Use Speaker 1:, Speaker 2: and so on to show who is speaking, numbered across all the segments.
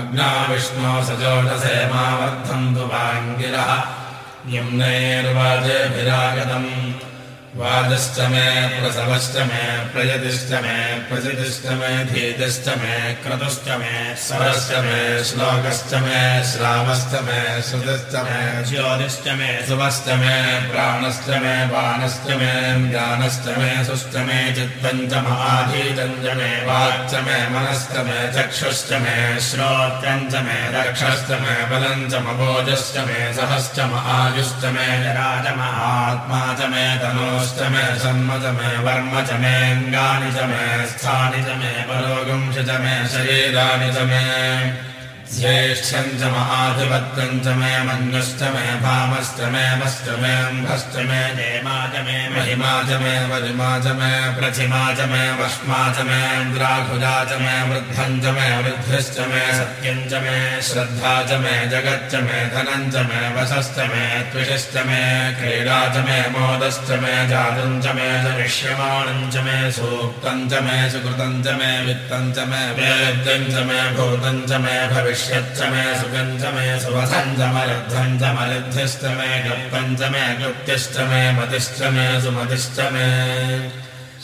Speaker 1: अग्ना विष्णो सजोषसे मावर्धन्तु वाङ्गिरः। निम्नैर्वाजेभिरागतम् वादश्च मे प्रसवश्च मे प्रयतिश्च मे प्रसितिश्च मे धीतिश्च मे क्रतुश्च मे स्वरश्च मे श्लोकश्च मे श्रावश्च मे श्रुतिश्च मे ज्योतिश्च मे सुवश्च मे प्राणश्च मे बाणश्च मे ज्ञानश्च मे सुश्च मे चित्तम् च महाधीतम् च मे वाच्च मे मनश्च मे चक्षुश्च मे श्रोत्रम् च मे रक्षश्च मे बलम् च मभोजश्च मे सहश्च महायुश्च मे जराज महात्मा च मे तनो मे सम्मच मे वर्म च मेऽङ्गानि च मे स्थानि च मे परोगंश च मे शरीराणि च मे ज्येष्ठम् च महाधिपत्यम् च मे मन्युश्च मे भामश्च मे वश्च मे अम्भश्च मे देमा च मे महिमा च मे वरिमा च मे प्रथिमा च मे वष्मा च मे इन्द्राघुजा च मे वृद्धम् च मे वृद्धिश्च सत्यम् च मे श्रद्धा च मे जगच्च मे धनम् च मे वशश्च मे त्विषश्च मे क्रीडा च मे मोदश्च मे जातम् च मे जनिष्यमाणम् च मे सूक्तम् च मे सुकृतम् च मे वित्तम् च मे वेद्यम् च मे भूतम् च मे भविष्य मे सुगञ्च मे सुवसञ्जमरुद्धम् च मरुद्धिश्च मे गप्पञ्च मे गुप्तिश्च मे मतिश्च मे सुमतिश्च मे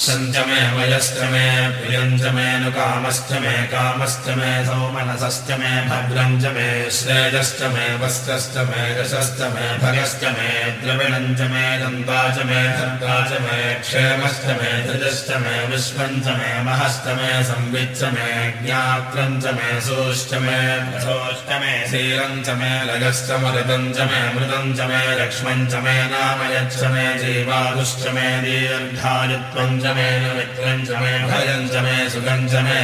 Speaker 1: सञ्च मे वयश्च मे प्रियञ्च मे नुकामश्च मे कामश्च मे सौमनसश्च मे भद्रम् च मे श्रेयश्च मे वस्त्रश्च मे यशश्च मे भगश्च मे द्रविणम् च मे दन्ता च मे धर्ता च मे क्षेमश्च मे धृजश्च मे विश्वम् च मे महश्च मे संविच्च मे ज्ञात्रम् च मे सोश्च मे लगश्च मृतम् च मे मृतम् च मे लक्ष्मम् च मे नामयच्च मे जीवादुश्च मे दीर्घायुत्वम् च मे च मे भयम् च मे सुगम् च मे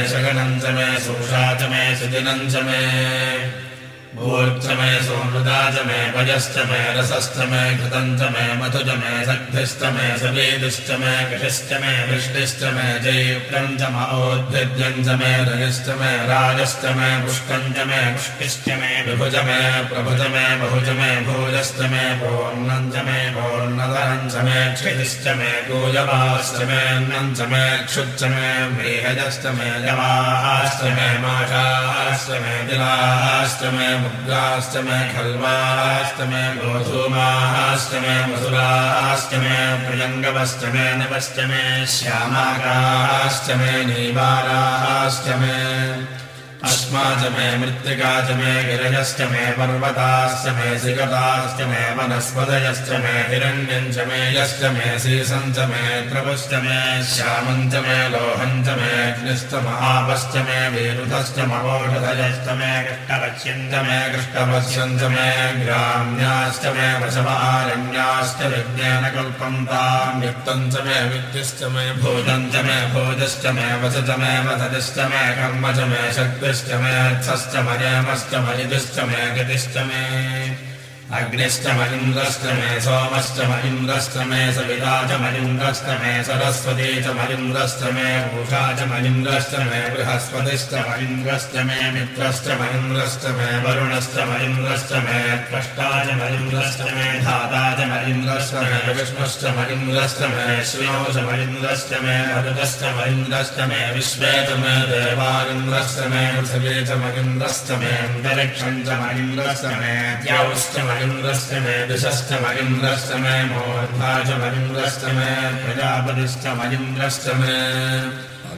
Speaker 1: च मे सुदिनम् च मे भूर्च मे सोमृता च मे भजश्च मे रसश्च मे घृतम् मे मधु च मे सग्धिश्च मे सवेदिश्च मे कषिश्च मे वृष्टिश्च मे जैप्रम् च मोद्भिद्यम् च मे रजश्च मे राजश्च मे पुष्कम् च मे पुष्टिश्च मे विभुज मे प्रभुज मे बहुज मे भोजश्च मे पूर्णम् च मे पूर्णधरम् च मे क्षितिश्च मे गोजवाश्च मे अन्नम् च मे क्षुच्च मे बृहजश्च मे जवाश्च मे माषाश्च मे दिलाश्च मे मुद्राश्च मे खल्वाश्च मे गोधूमाश्च मे मधुराश्च मे प्रियङ्गवश्च मे नवश्च मे श्यामाकाश्च मे नीवाराश्च मे अस्मा च मे मृत्तिका च मे गिरजश्च मे पर्वताश्च मे सिगताश्च मे वनस्पतयश्च मे हिरण्यम् च मे यश्च मे सीसम् च मे द्रवश्च मे श्यामम् च मे लोहम् च मे अग्निश्च महापश्च मे वीरुधश्च मवोषधयश्च मे कृष्णपश्यम् च मे कृष्णपश्यम् च मे ग्राम्याश्च मे वशमारण्याश्च विज्ञानकल्पम् ताम् युक्तम् च मे विद्युश्च मे भूतम् च मे भोजश्च मे वस च मे वसतिश्च मे कर्म च मे शक्ति मरिदुश्च मे गतिश्च मे अग्निश्च मलिन्द्रश्च मे सविता च मलिन्द्रश्च मे सरस्वती च मलिन्द्रश्च भूषा च मलिन्द्रश्च बृहस्पतिश्च मलिन्द्रश्च मित्रश्च मलिन्द्रश्च वरुणश्च मलिन्द्रश्च मे त्वष्टा च मलिन्द्रश्च धाता च मलिन्द्रश्च विष्णुश्च मलिन्द्रश्च श्रियो च मलिन्द्रश्च मे मे विश्वे च मे देवालिन्द्रश्च मे पृथिवी च मलिन्द्रश्च मे अन्तरिक्षम् च मलिन्द्रश्च मलिन्द्रश्च मे दिशश्च मलिन्द्रश्च मे मोर्धा च मलिन्द्रश्च मे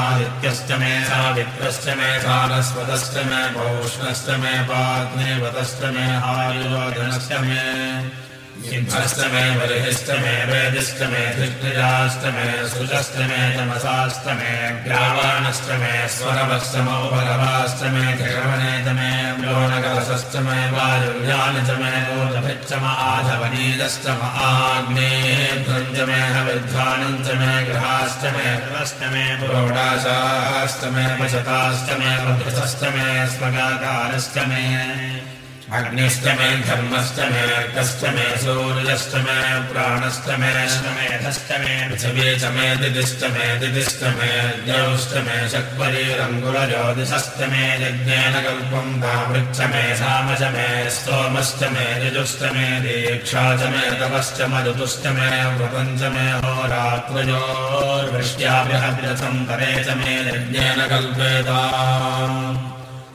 Speaker 1: आदित्यश्च मे सावित्रश्च मे सारस्वतश्च मे पौष्णश्च मे पाग्नेवतश्च मे आयुर्वदनश्च मे सिंहस्तमे बलिहिष्टमे वेदिष्टमे धृष्टिजाष्टमे सुजष्टमे तमसाष्टमे ग्रावाणष्टमे स्वरवष्टमोपरवाष्टमे धृगवनेतमे व्योनकलशष्टमे वायुव्यानिचमे गोजभिच्चम आधवनीदष्टम आग्नेध्वञ्चमे हविध्वानञ्चमे ग्रहाष्टमे अष्टमे पुरोडाशाष्टमे पशताष्टमे वृषष्टमे स्वगाकारष्टमे। अर्कष्टमे सूर्यष्टमे प्राणष्टमे श्रमेधष्टमे पृथिवी च मे दिदिष्टमे दिदिष्टमे द्यौष्टमे शक्वरीरङ्गुलज्योतिषष्टमे यज्ञेन कल्पम् दावृक्षमे सामचमे स्तोमष्टमे यजुष्टमे दीक्षा च मे तपश्चम ऋतुष्टमे व्रतञ्चमे होरात्मजोर्वृष्ट्याभ्यहव्रथम् परे च मे यज्ञेन कल्पेता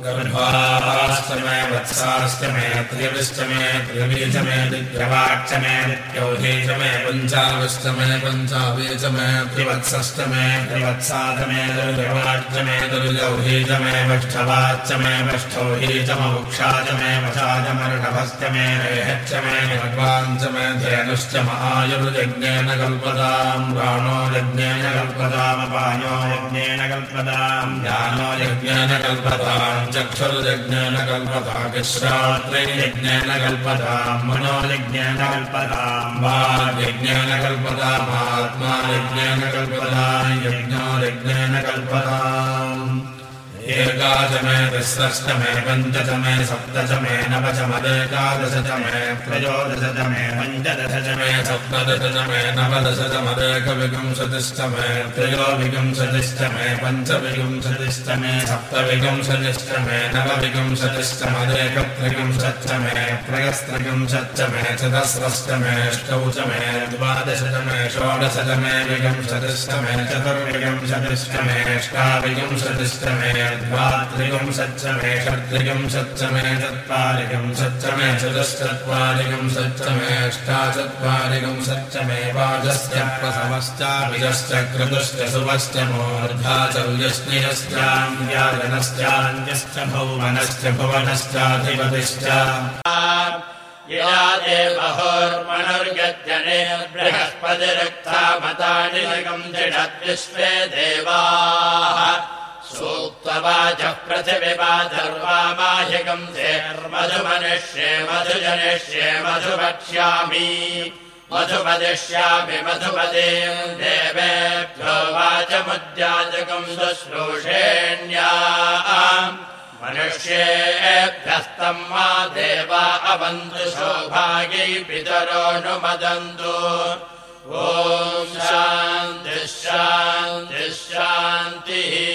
Speaker 1: गर्भास्तमे वत्सास्तमे त्रिविष्टमे त्रिवीचमे दिग्रवाक्षमे दित्यौधीचमे पञ्चाविष्टमे पञ्चावीचमे त्रिवत्सष्टमे त्रिवत्सातमे दुर्गवाक्षमे दुर्गौधीचमे वष्ठवाच्चमे वष्ठौहीचमवुक्षाचमे वशाचमर्षभस्तमे रेहच्चमे भगवाञ्चमे धेनुश्चम आयुर्यज्ञेन कल्पताम् प्राणो यज्ञेन कल्पतामपायो यज्ञेन कल्पताम् ध्यानो यज्ञेन कल्पताम् चक्षुर्यज्ञेन कल्पता विश्रात्रैर्यज्ञेन कल्पता मनोयज्ञेन कल्पताम् वाग्यज्ञेन कल्पतामात्मा यज्ञेन कल्पता यज्ञो यज्ञेन कल्पताम् एकादशमे तिस्रष्टमे पञ्चतमे सप्तचमे नवचमदेकादशतमे त्रयोदशतमे पञ्चदशतमे सप्तदशतमे नवदशतमदेकविंशतिष्टमे त्रयोविंशतिष्टमे पञ्चविंशतिष्टमे सप्तविंशतिष्टमे नवविंशतिष्टमदेकत्रिविंशच्चमे त्रयस्त्रिविंशच्चमे चतस्रष्टमे अष्टौचमे द्वादशतमे षोडशतमे विंशतिष्टमे चतुर्विंशतिष्टमे अष्टाविंशतिष्टमे द्वात्रिकम् सच्चमे षट्त्रिकम् सच्चमे चत्वारिकम् सच्चमे चतुश्चत्वारिकम् सच्चमे अष्टाचत्वारिकम् सच्चमे वाजस्य प्रसवश्चाभिजश्च क्रतुश्च सुवश्च मूर्धा च व्यश्नियश्चान्याजनश्चान्यश्च भौमनश्च भुवनश्चाधिपतिश्च
Speaker 2: यया देवहोर्मनुर्गजने बृहस्पतिरक्ता मतानि निगम् जडद्विश्वे देवाः सूक्तवाचः पृथिविवाधर्वामाहिकम् चेर्मधुमनिष्ये मधुजनिष्ये मधुवक्ष्यामि। मधुपदिष्यामि मधुपदीम् देवेभ्यो वाचमुद्याजकम् शुश्रूषेण्या। मनुष्येभ्यस्तम् मा देवा अवन्तु सौभाग्यै पितरोऽनुमदन्तु ॐ शान्तिः शान्तिः शान्तिः। ओ